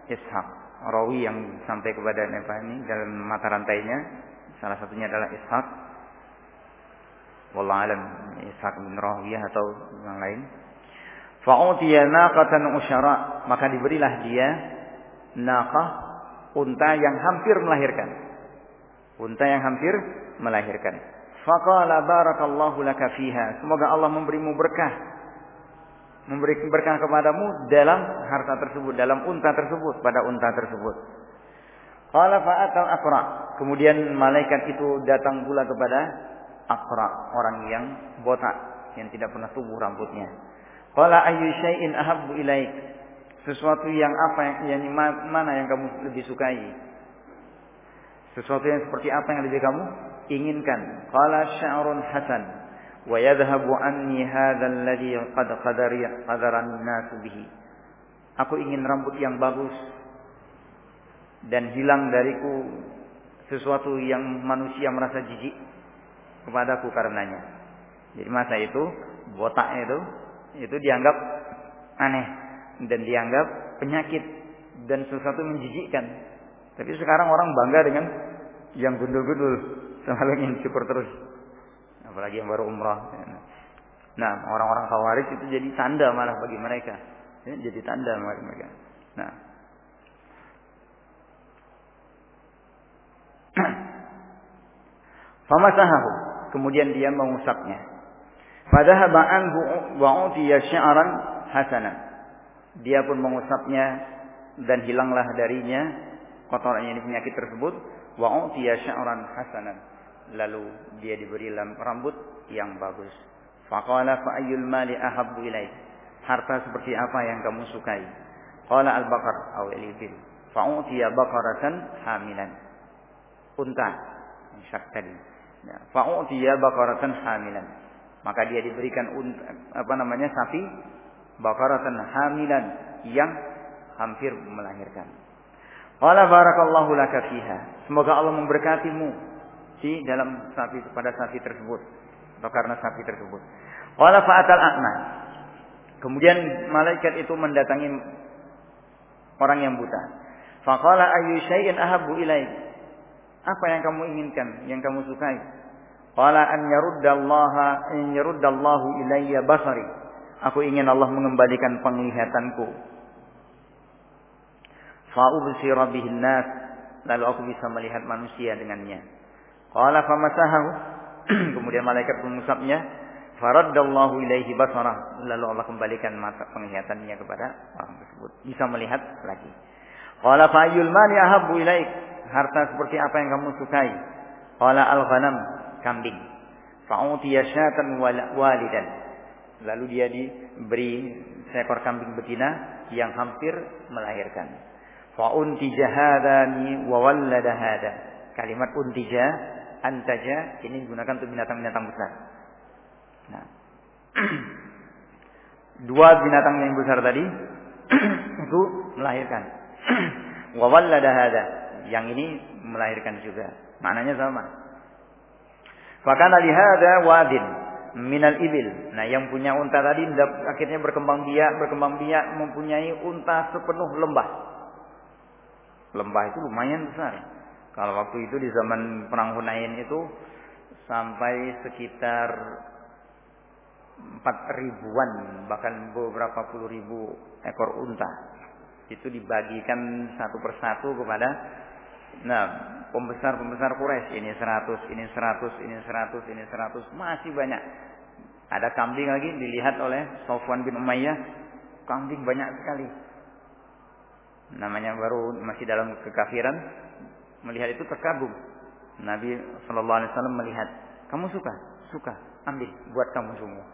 [SPEAKER 1] ishaq rawi yang sampai kepada Nabi dalam mata rantainya salah satunya adalah Ishaq wallahu alam. Ishaq bin Rahwiyah atau yang lain. Fa'utiya naqatan usyara. Maka diberilah dia naqah unta yang hampir melahirkan. Unta yang hampir melahirkan. Faqala barakallahu laka fiha. Semoga Allah memberimu berkah. Memberi berkah kepadamu dalam harta tersebut, dalam unta tersebut, pada unta tersebut. Qala fa'atal. Kemudian malaikat itu datang pula kepada Aqra, orang yang botak, yang tidak pernah tumbuh rambutnya. Qala ayyu syai'in ahabbu ilaik? Sesuatu yang apa yang mana yang kamu lebih sukai? Sesuatu yang seperti apa yang lebih kamu inginkan? Qala sya'run hasan wa yadhhabu anni hadzal ladzi qad qadari qadaran nas bihi. Aku ingin rambut yang bagus dan hilang dariku sesuatu yang manusia merasa jijik kepadaku karenanya. Jadi masa itu botak itu itu dianggap aneh dan dianggap penyakit dan sesuatu menjijikkan. Tapi sekarang orang bangga dengan yang gundul-gundul, selalu ingin syukur terus apalagi yang baru umrah. Nah, orang-orang khawarij itu jadi tanda malah bagi mereka. Ya, jadi tanda bagi mereka. Nah. [CLEARS THROAT] Famasahahu. Kemudian dia mengusapnya. Fadhahaba anhu wa utiya sya'ran hasanan. Dia pun mengusapnya dan hilanglah darinya kotorannya ini penyakit tersebut wa utiya sya'ran hasanan. Lalu dia diberi rambut yang bagus. Faqala fa ayyul mali ahabbu ilaik? Harta seperti apa yang kamu sukai? Qala al-baqar aw al-ibil. Fa'utiya baqaratan hamilan. Unta. Syak tadi. Ya. Fa'utiya baqaratan hamilan. Maka dia diberikan apa namanya sapi baqaratan hamilan yang hampir melahirkan. Qala barakallahu laka fiha. Semoga Allah memberkatimu di dalam sapi pada sapi tersebut atau karena sapi tersebut. Qala fa'atal a'ma. Kemudian malaikat itu mendatangi orang yang buta. Faqala ayyu syai'in ahabbu ilaik? Apa yang kamu inginkan, yang kamu sukai? Qala an yaruddallaha in yaruddallahu ilayya basari. Aku ingin Allah mengembalikan penglihatanku. Fa'ubsira bihin nas. Lalu aku bisa melihat manusia dengannya. Qala famasahahu. [CLEARS THROAT] Kemudian malaikat mengusapnya. Faraddallahu ilaihi basarah. Lalu Allah kembalikan mata penglihatannya kepada orang tersebut. Bisa melihat lagi. Qala fa'yul mali ahabbu ilaik. Harta seperti apa yang kamu sukai? Qala al-ghanam, kambing. Fa'utiya syatan walidan. Lalu dia diberi seekor kambing betina yang hampir melahirkan. Fa'untija hadani wa hada. Kalimat untija, antaja ini digunakan untuk binatang-binatang besar. Nah. [CLEARS THROAT] Dua binatang yang besar tadi [CLEARS THROAT] itu melahirkan. [CLEARS THROAT] Wa hada. Yang ini melahirkan juga. Maknanya sama. Fakana lihada wadin minal ibil. Nah, yang punya unta tadi akhirnya berkembang biak, berkembang biak mempunyai unta sepenuh lembah. Lembah itu lumayan besar. Kalau waktu itu di zaman perang Hunain itu sampai sekitar empat ribuan bahkan beberapa puluh ribu ekor unta itu dibagikan satu persatu kepada nah pembesar-pembesar Quraisy ini seratus ini seratus ini seratus ini seratus masih banyak. Ada kambing lagi dilihat oleh Sofwan bin Umayyah. Kambing banyak sekali. Namanya baru masih dalam kekafiran. Melihat itu terkagum. Nabi Shallallahu Alaihi Wasallam melihat kamu suka? Suka. Ambil buat kamu semua.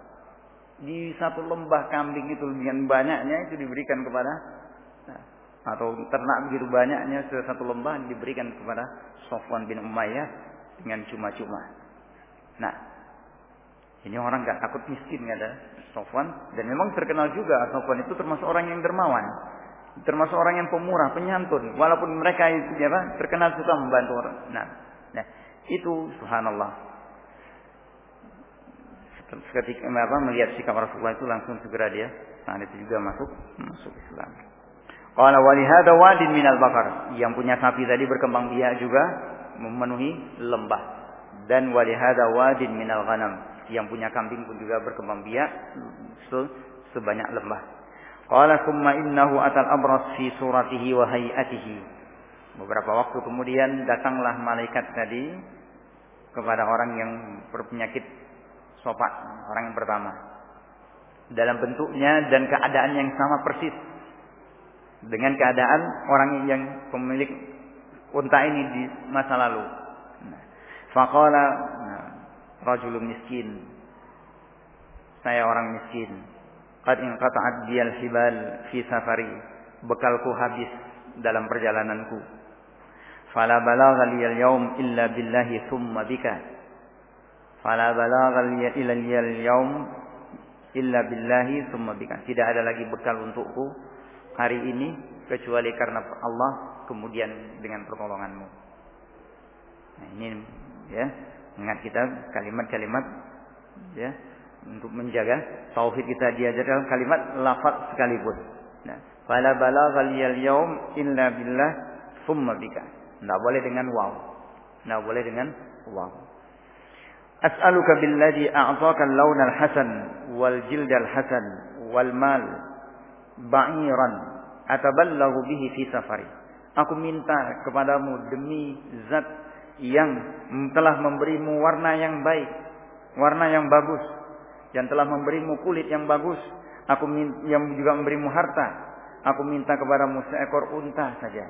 [SPEAKER 1] Di satu lembah kambing itu dengan banyaknya itu diberikan kepada atau ternak begitu banyaknya satu lembah diberikan kepada Sofwan bin Umayyah dengan cuma-cuma. Nah, ini orang nggak takut miskin nggak ada Sofwan dan memang terkenal juga Sofwan itu termasuk orang yang dermawan, termasuk orang yang pemurah, penyantun. Walaupun mereka itu apa terkenal suka membantu orang. Nah, nah itu subhanallah ketika apa, melihat sikap Rasulullah itu langsung segera dia saat itu juga masuk masuk Islam. Qala wa lihada wadin minal bakar. Yang punya sapi tadi berkembang biak juga memenuhi lembah. Dan wa lihada wadin minal ghanam. Yang punya kambing pun juga berkembang biak sebanyak lembah. Qala summa innahu atal abras fi suratihi wa hayatihi. Beberapa waktu kemudian datanglah malaikat tadi kepada orang yang berpenyakit sopak orang yang pertama dalam bentuknya dan keadaan yang sama persis dengan keadaan orang yang pemilik unta ini di masa lalu. Faqala nah, rajulun miskin. Saya orang miskin. Qad inqata'at biyal hibal fi safari. Bekalku habis dalam perjalananku. Fala balagha liyal yaum illa billahi thumma bika. Fala balagha ila al-yaum illa billahi thumma bika. Tidak ada lagi bekal untukku hari ini kecuali karena Allah kemudian dengan pertolonganmu. Nah, ini ya, ingat kita kalimat-kalimat ya untuk menjaga tauhid kita diajarkan kalimat lafaz sekalipun. Nah, fala balagha al-yaum illa billah thumma bika. Tidak boleh dengan waw. Tidak boleh dengan waw. As'aluka billadhi a'taka al-lawn al-hasan wal jild al-hasan wal mal ba'iran ataballahu bihi fi safari. Aku minta kepadamu demi zat yang telah memberimu warna yang baik warna yang bagus, yang telah memberimu kulit yang bagus, aku yang juga memberimu harta, aku minta kepadamu seekor unta saja,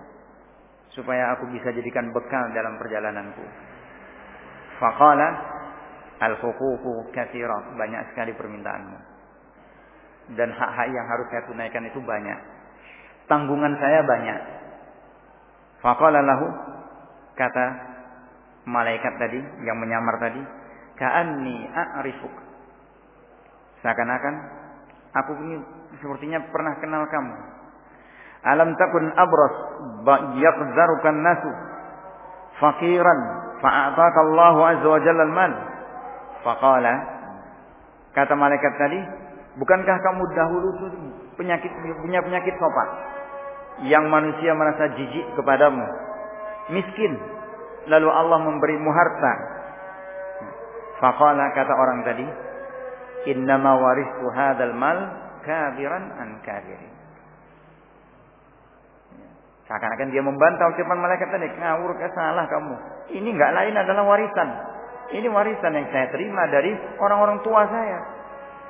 [SPEAKER 1] supaya aku bisa jadikan bekal dalam perjalananku. Faqala al-huququ katsira, banyak sekali permintaanmu. Dan hak-hak yang harus saya tunaikan itu banyak. Tanggungan saya banyak. Faqala lahu kata malaikat tadi yang menyamar tadi, "Ka'anni a'rifuk." Seakan-akan aku ini sepertinya pernah kenal kamu. Alam takun abras yaqzarukan nasu fakiran fa'ataka Allahu azza wa jalla al-mal. Faqala kata malaikat tadi, bukankah kamu dahulu penyakit punya penyakit sopak yang manusia merasa jijik kepadamu, miskin, lalu Allah memberimu harta. Faqala kata orang tadi, innama waristu hadzal mal kabiran an kabirin. Seakan-akan dia membantah ucapan malaikat tadi, ngawur salah kamu. Ini enggak lain adalah warisan. Ini warisan yang saya terima dari orang-orang tua saya.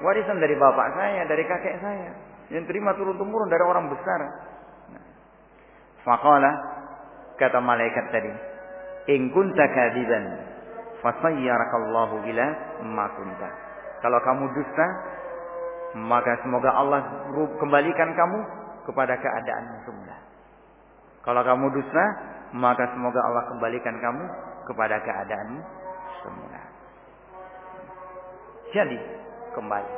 [SPEAKER 1] Warisan dari bapak saya, dari kakek saya. Yang terima turun-temurun dari orang besar. Faqala kata malaikat tadi, "In kunta kadiban, fasayyarakallahu ila ma kunta." Kalau kamu dusta, maka semoga Allah kembalikan kamu kepada keadaan semula. Kalau kamu dusta, maka semoga Allah kembalikan kamu kepada keadaan semula. Jadi, kembali.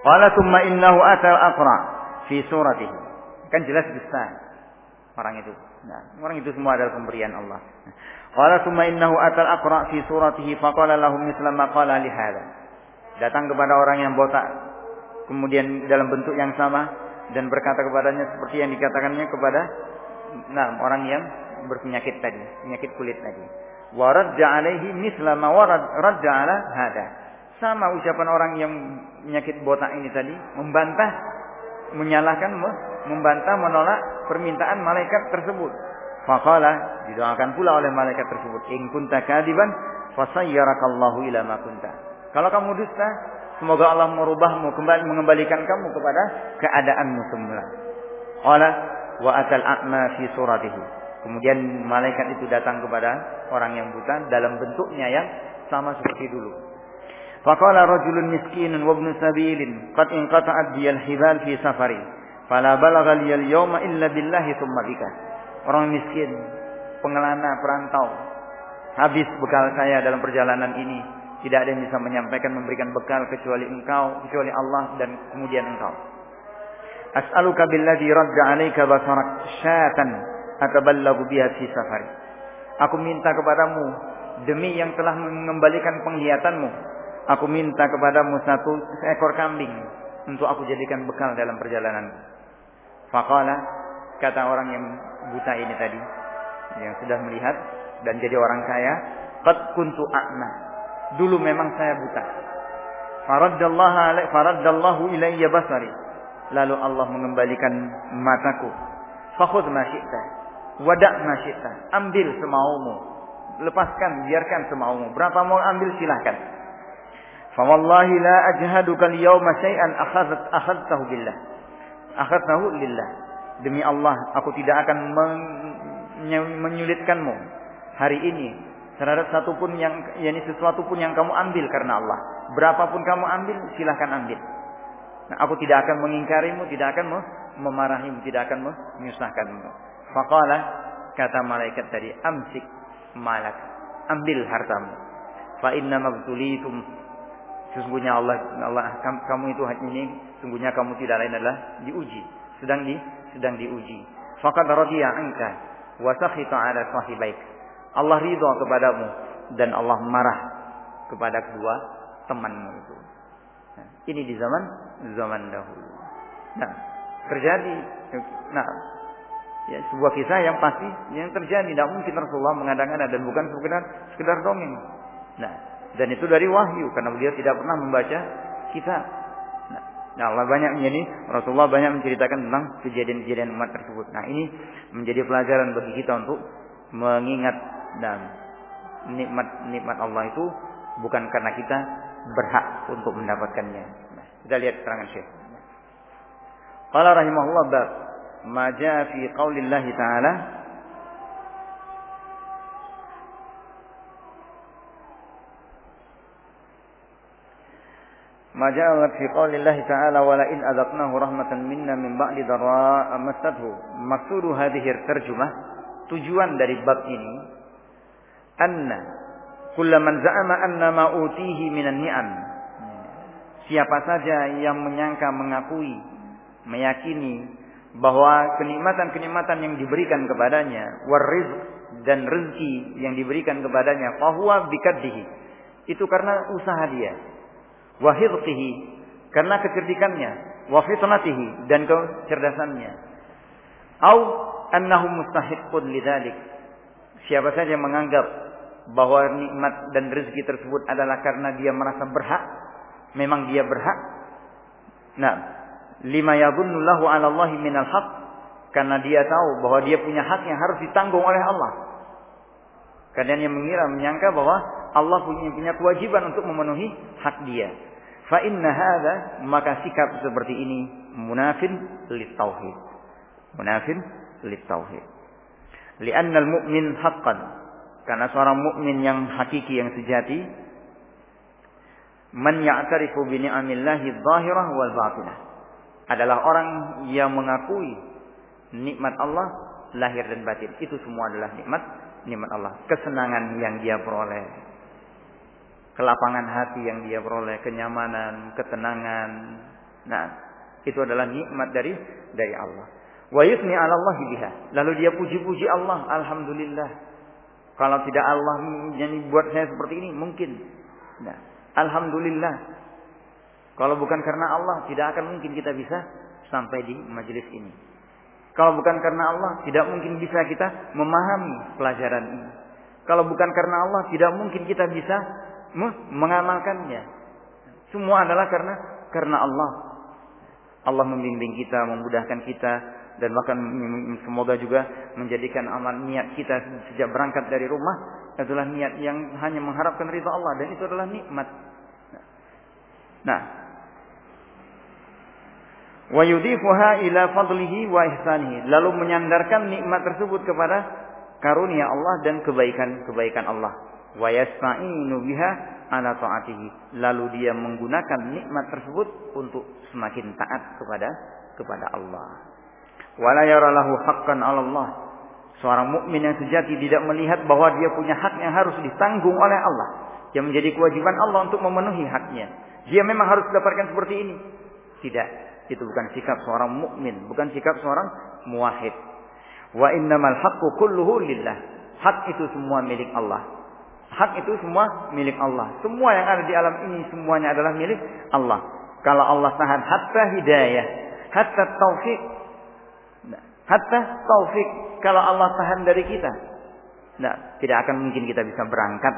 [SPEAKER 1] Qala thumma innahu atal aqra fi suratihi. Kan jelas dusta orang itu. Nah, orang itu semua adalah pemberian Allah. Qala thumma innahu atal aqra fi suratihi faqala lahum mithla ma qala li hadha. Datang kepada orang yang botak kemudian dalam bentuk yang sama dan berkata kepadanya seperti yang dikatakannya kepada nah orang yang berpenyakit tadi, penyakit kulit tadi. Wa radda alaihi misla ma warad radda ala hada. Sama ucapan orang yang penyakit botak ini tadi membantah menyalahkan membantah menolak permintaan malaikat tersebut. Faqala didoakan pula oleh malaikat tersebut, "In kunta kadiban fasayyarakallahu ila ma kunta." Kalau kamu dusta, Semoga Allah merubahmu kembali mengembalikan kamu kepada keadaanmu semula. Qala wa atal a'ma fi suratihi. Kemudian malaikat itu datang kepada orang yang buta dalam bentuknya yang sama seperti dulu. Rajulun miskinun wa ibnu sabilin qad inqata'at biyal hibal fi safari fala balagha liyal yawma illa billahi thumma bika. Orang miskin, pengelana, perantau. Habis bekal saya dalam perjalanan ini tidak ada yang bisa menyampaikan memberikan bekal kecuali engkau, kecuali Allah dan kemudian engkau. As'aluka billadhi radda 'alaika basarak syatan ataballagu biha fi safari. Aku minta kepadamu demi yang telah mengembalikan penglihatanmu. Aku minta kepadamu satu ekor kambing untuk aku jadikan bekal dalam perjalanan. Faqala kata orang yang buta ini tadi yang sudah melihat dan jadi orang kaya, qad kuntu a'ma Dulu memang saya buta. Faraddallahu ilayya basari. Lalu Allah mengembalikan mataku. Fakhud ma syi'ta. Wada' ma syi'ta. Ambil semaumu. Lepaskan, biarkan semaumu. Berapa mau ambil silahkan. Fawallahi la ajhaduka al-yawma syai'an akhadhat akhadtahu billah. Akhadtahu lillah. Demi Allah, aku tidak akan menyulitkanmu hari ini terhadap satu pun yang yakni sesuatu pun yang kamu ambil karena Allah. Berapapun kamu ambil, silahkan ambil. Nah, aku tidak akan mengingkarimu, tidak akan memarahimu, tidak akan menyusahkanmu. Faqala kata malaikat tadi, amsik malak, ambil hartamu. Fa inna mabtulitum sesungguhnya Allah Allah kamu itu ini sungguhnya kamu tidak lain adalah diuji, sedang di sedang diuji. Faqad radiya anka wa sakhita ala sahibaik Allah ridho kepadamu dan Allah marah kepada kedua temanmu itu. Nah, ini di zaman zaman dahulu. Nah, terjadi. Nah, ya sebuah kisah yang pasti yang terjadi. Tidak mungkin Rasulullah mengadakan dan bukan sekedar sekedar dongeng. Nah, dan itu dari wahyu karena beliau tidak pernah membaca kitab. Nah, nah Allah banyak ini Rasulullah banyak menceritakan tentang kejadian-kejadian umat tersebut. Nah, ini menjadi pelajaran bagi kita untuk mengingat dan nikmat-nikmat Allah itu bukan karena kita berhak untuk mendapatkannya. Nah, kita lihat keterangan Syekh. Qala rahimahullah bab ma fi qaulillah ta'ala ما جاء في قول الله تعالى ولئن أذقناه رحمة منا من بعد ضراء مسته مقصود هذه الترجمة tujuan dari bab ini anna kullaman za'ama anna ma utihi minan ni'am siapa saja yang menyangka mengakui meyakini bahwa kenikmatan-kenikmatan yang diberikan kepadanya wariz dan rezeki yang diberikan kepadanya bahwa bikaddihi itu karena usaha dia wahidqihi karena kecerdikannya. Wa fitnatihi dan kecerdasannya. Au annahu mustahiqqun lidzalik. Siapa saja yang menganggap bahwa nikmat dan rezeki tersebut adalah karena dia merasa berhak memang dia berhak. Nah lima yadhunnu lahu 'ala Allah minal haq karena dia tahu bahwa dia punya hak yang harus ditanggung oleh Allah. Karena dia mengira menyangka bahwa Allah punya punya kewajiban untuk memenuhi hak dia fa inna hadha maka sikap seperti ini munafin lit tauhid munafin lit tauhid li'anna al-mu'min haqqan karena seorang mukmin yang hakiki yang sejati man ya'tarifu bi ni'amillahi dhahirah wal batinah adalah orang yang mengakui nikmat Allah lahir dan batin. Itu semua adalah nikmat nikmat Allah. Kesenangan yang dia peroleh kelapangan hati yang dia peroleh kenyamanan ketenangan. Nah itu adalah nikmat dari dari Allah. Wa yusni 'ala Allah biha. Lalu dia puji-puji Allah alhamdulillah. Kalau tidak Allah yang buat saya seperti ini mungkin. Nah alhamdulillah. Kalau bukan karena Allah tidak akan mungkin kita bisa sampai di majelis ini. Kalau bukan karena Allah tidak mungkin bisa kita memahami pelajaran ini. Kalau bukan karena Allah tidak mungkin kita bisa mengamalkannya. Semua adalah karena karena Allah. Allah membimbing kita memudahkan kita dan bahkan semoga juga menjadikan amal niat kita sejak berangkat dari rumah adalah niat yang hanya mengharapkan ridha Allah dan itu adalah nikmat. Nah, wa yudhifuha ila fadlihi wa ihsanihi. Lalu menyandarkan nikmat tersebut kepada karunia Allah dan kebaikan-kebaikan Allah wa yasta'inu biha ala taatihi lalu dia menggunakan nikmat tersebut untuk semakin taat kepada kepada Allah wala yara lahu haqqan 'ala Allah. Seorang mukmin yang sejati tidak melihat bahwa dia punya hak yang harus ditanggung oleh Allah. Yang menjadi kewajiban Allah untuk memenuhi haknya. Dia memang harus dapatkan seperti ini. Tidak. Itu bukan sikap seorang mukmin, bukan sikap seorang muwahhid. Wa innamal haqqu kulluhu lillah. Hak itu semua milik Allah. Hak itu semua milik Allah. Semua yang ada di alam ini semuanya adalah milik Allah. Kalau Allah tahan hatta hidayah, hatta taufik, Hatta taufik kalau Allah tahan dari kita. Nah, tidak akan mungkin kita bisa berangkat.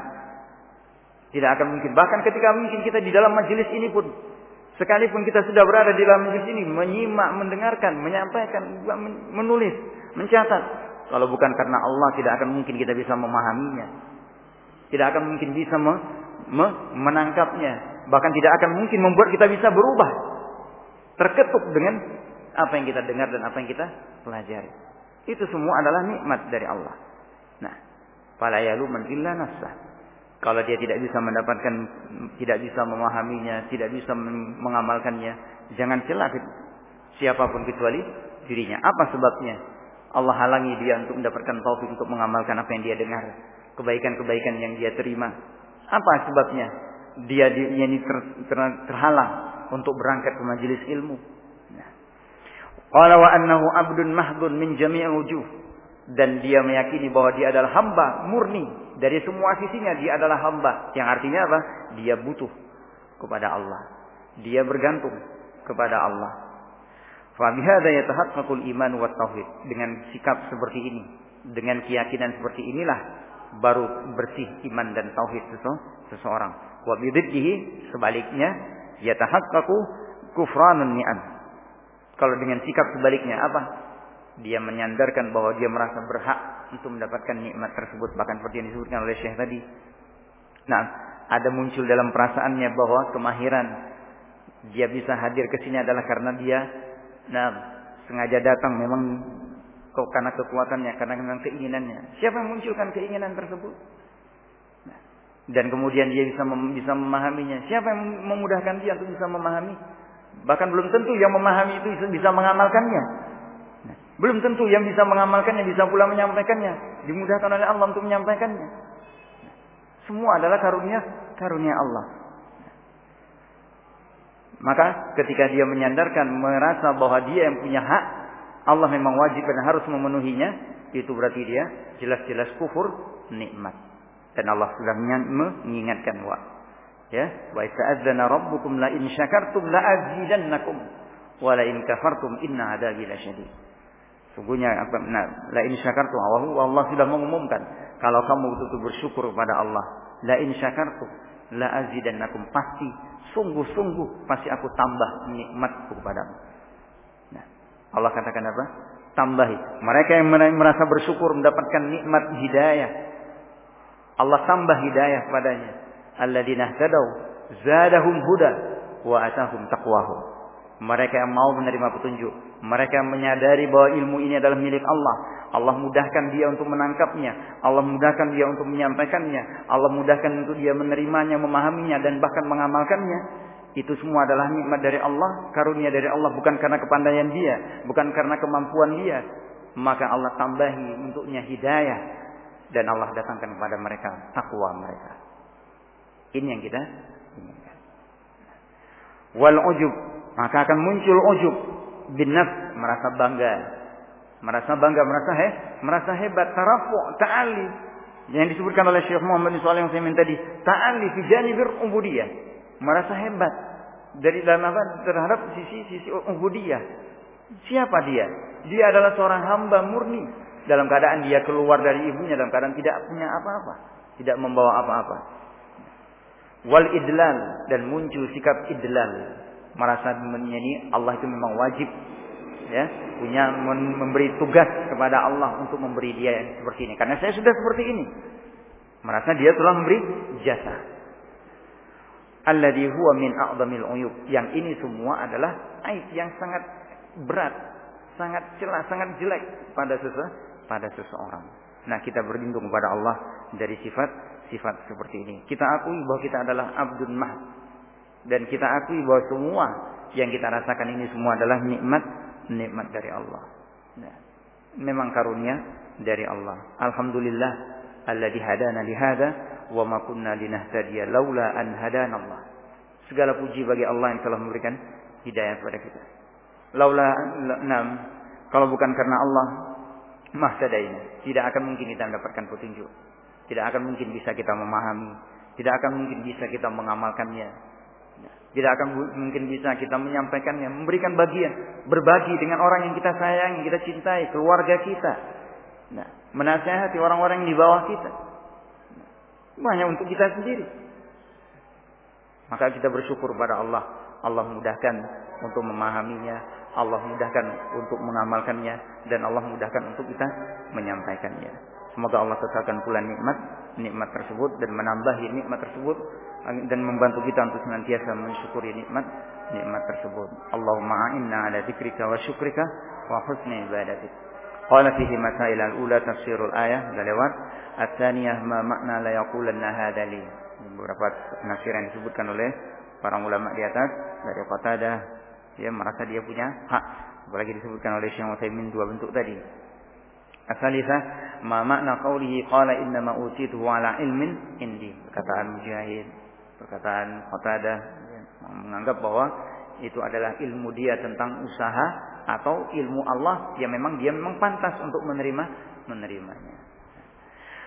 [SPEAKER 1] Tidak akan mungkin. Bahkan ketika mungkin kita di dalam majelis ini pun. Sekalipun kita sudah berada di dalam majelis ini. Menyimak, mendengarkan, menyampaikan, menulis, mencatat. Kalau bukan karena Allah tidak akan mungkin kita bisa memahaminya. Tidak akan mungkin bisa me, me, menangkapnya. Bahkan tidak akan mungkin membuat kita bisa berubah. Terketuk dengan apa yang kita dengar dan apa yang kita pelajari. Itu semua adalah nikmat dari Allah. Nah, fala yaluman illa nafsah. Kalau dia tidak bisa mendapatkan, tidak bisa memahaminya, tidak bisa mengamalkannya, jangan celah siapa pun kecuali dirinya. Apa sebabnya? Allah halangi dia untuk mendapatkan taufik untuk mengamalkan apa yang dia dengar, kebaikan-kebaikan yang dia terima. Apa sebabnya? Dia, dia ini ter, ter, terhalang untuk berangkat ke majelis ilmu Qala wa annahu abdun mahdun min jami'i wujuh. Dan dia meyakini bahwa dia adalah hamba murni dari semua sisinya dia adalah hamba. Yang artinya apa? Dia butuh kepada Allah. Dia bergantung kepada Allah. Fa bihadza yatahaqqaqul iman wa tauhid. Dengan sikap seperti ini, dengan keyakinan seperti inilah baru bersih iman dan tauhid seseorang. Wa bididdihi sebaliknya yatahaqqaqu kufranun ni'am kalau dengan sikap sebaliknya apa? Dia menyandarkan bahwa dia merasa berhak untuk mendapatkan nikmat tersebut bahkan seperti yang disebutkan oleh Syekh tadi. Nah, ada muncul dalam perasaannya bahwa kemahiran dia bisa hadir ke sini adalah karena dia nah sengaja datang memang kok karena kekuatannya, karena memang keinginannya. Siapa yang munculkan keinginan tersebut? Nah, dan kemudian dia bisa mem bisa memahaminya. Siapa yang memudahkan dia untuk bisa memahami? Bahkan belum tentu yang memahami itu bisa mengamalkannya. Nah, belum tentu yang bisa mengamalkannya bisa pula menyampaikannya. Dimudahkan oleh Allah untuk menyampaikannya. Nah, semua adalah karunia karunia Allah. Maka ketika dia menyandarkan merasa bahwa dia yang punya hak Allah memang wajib dan harus memenuhinya, itu berarti dia jelas-jelas kufur nikmat. Dan Allah sudah mengingatkan wa ya wa ista'adzana rabbukum la in syakartum la azidannakum wa la in kafartum inna adabi lasyadid. Sungguhnya apa nah, la in syakartum Allah sudah mengumumkan kalau kamu betul-betul bersyukur kepada Allah, la in syakartum la azidannakum pasti sungguh-sungguh pasti aku tambah nikmatku kepadamu. Allah katakan apa? Tambahi. Mereka yang merasa bersyukur mendapatkan nikmat hidayah. Allah tambah hidayah padanya. Alladzina tadau zadahum huda wa atahum taqwahum. Mereka yang mau menerima petunjuk, mereka yang menyadari bahwa ilmu ini adalah milik Allah. Allah mudahkan dia untuk menangkapnya, Allah mudahkan dia untuk menyampaikannya, Allah mudahkan untuk dia menerimanya, memahaminya dan bahkan mengamalkannya itu semua adalah nikmat dari Allah, karunia dari Allah bukan karena kepandaian dia, bukan karena kemampuan dia. Maka Allah tambahi untuknya hidayah dan Allah datangkan kepada mereka takwa mereka. Ini yang kita inginkan. Wal ujub, maka akan muncul ujub bin merasa bangga. Merasa bangga, merasa he, merasa hebat, tarafu, ta'ali. Yang disebutkan oleh Syekh Muhammad bin yang saya tadi, ta'ali fi janibir ubudiyah merasa hebat dari dalam apa terhadap sisi sisi ubudiyah. Siapa dia? Dia adalah seorang hamba murni dalam keadaan dia keluar dari ibunya dalam keadaan tidak punya apa-apa, tidak membawa apa-apa. Wal idlal dan muncul sikap idlal, merasa menyanyi Allah itu memang wajib ya, punya memberi tugas kepada Allah untuk memberi dia yang seperti ini. Karena saya sudah seperti ini. Merasa dia telah memberi jasa alladhi huwa min a'dhamil uyub. Yang ini semua adalah aib yang sangat berat, sangat celah, sangat jelek pada sese pada seseorang. Nah, kita berlindung kepada Allah dari sifat-sifat seperti ini. Kita akui bahwa kita adalah abdun mah dan kita akui bahwa semua yang kita rasakan ini semua adalah nikmat nikmat dari Allah. Nah, memang karunia dari Allah. Alhamdulillah alladhi hadana li wa ma kunna linahtadiya laula an hadanallah. Segala puji bagi Allah yang telah memberikan hidayah kepada kita. Laula nam kalau bukan karena Allah mahtadaina, tidak akan mungkin kita mendapatkan petunjuk. Tidak akan mungkin bisa kita memahami, tidak akan mungkin bisa kita mengamalkannya. Tidak akan mungkin bisa kita menyampaikannya, memberikan bagian, berbagi dengan orang yang kita sayangi, kita cintai, keluarga kita. Nah, menasehati orang-orang yang di bawah kita. Hanya untuk kita sendiri. Maka kita bersyukur pada Allah. Allah mudahkan untuk memahaminya. Allah mudahkan untuk mengamalkannya. Dan Allah mudahkan untuk kita menyampaikannya. Semoga Allah kekalkan pula nikmat nikmat tersebut dan menambahi nikmat tersebut dan membantu kita untuk senantiasa mensyukuri nikmat nikmat tersebut. Allahumma a'inna ala dzikrika wa syukrika wa husni ibadatik. Qala fihi masail al-ula tafsirul ayah sudah lewat. At-tsaniyah ma makna la yaqulanna hadali. Beberapa penafsir yang disebutkan oleh para ulama di atas dari Qatadah dia merasa dia punya hak. Apalagi disebutkan oleh Syekh Utsaimin dua bentuk tadi. Asalisa ma makna qawlihi qala inna ma utituhu ala ilmin indi. Perkataan Mujahid, perkataan Qatadah menganggap bahwa itu adalah ilmu dia tentang usaha atau ilmu Allah yang memang dia memang pantas untuk menerima menerimanya.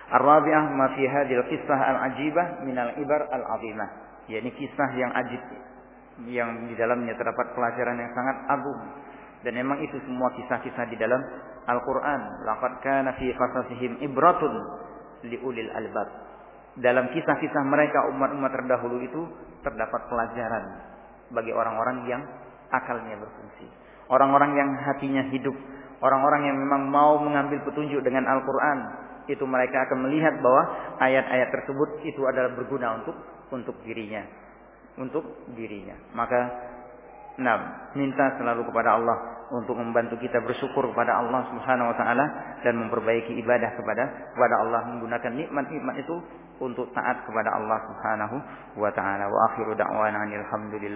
[SPEAKER 1] Ar-rabi'ah ma fi hadhil qissah al-ajibah min al-ibar al-azimah. yakni kisah yang ajib yang di dalamnya terdapat pelajaran yang sangat agung dan memang itu semua kisah-kisah di dalam Al-Qur'an. Laqad kana fi qasasihim ibratun liulil albab. Dalam kisah-kisah mereka umat-umat terdahulu itu terdapat pelajaran bagi orang-orang yang akalnya berfungsi orang-orang yang hatinya hidup, orang-orang yang memang mau mengambil petunjuk dengan Al-Quran, itu mereka akan melihat bahwa ayat-ayat tersebut itu adalah berguna untuk untuk dirinya, untuk dirinya. Maka nah, minta selalu kepada Allah untuk membantu kita bersyukur kepada Allah Subhanahu wa taala dan memperbaiki ibadah kepada kepada Allah menggunakan nikmat-nikmat itu untuk taat kepada Allah Subhanahu wa taala. Wa akhiru da'wana alhamdulillah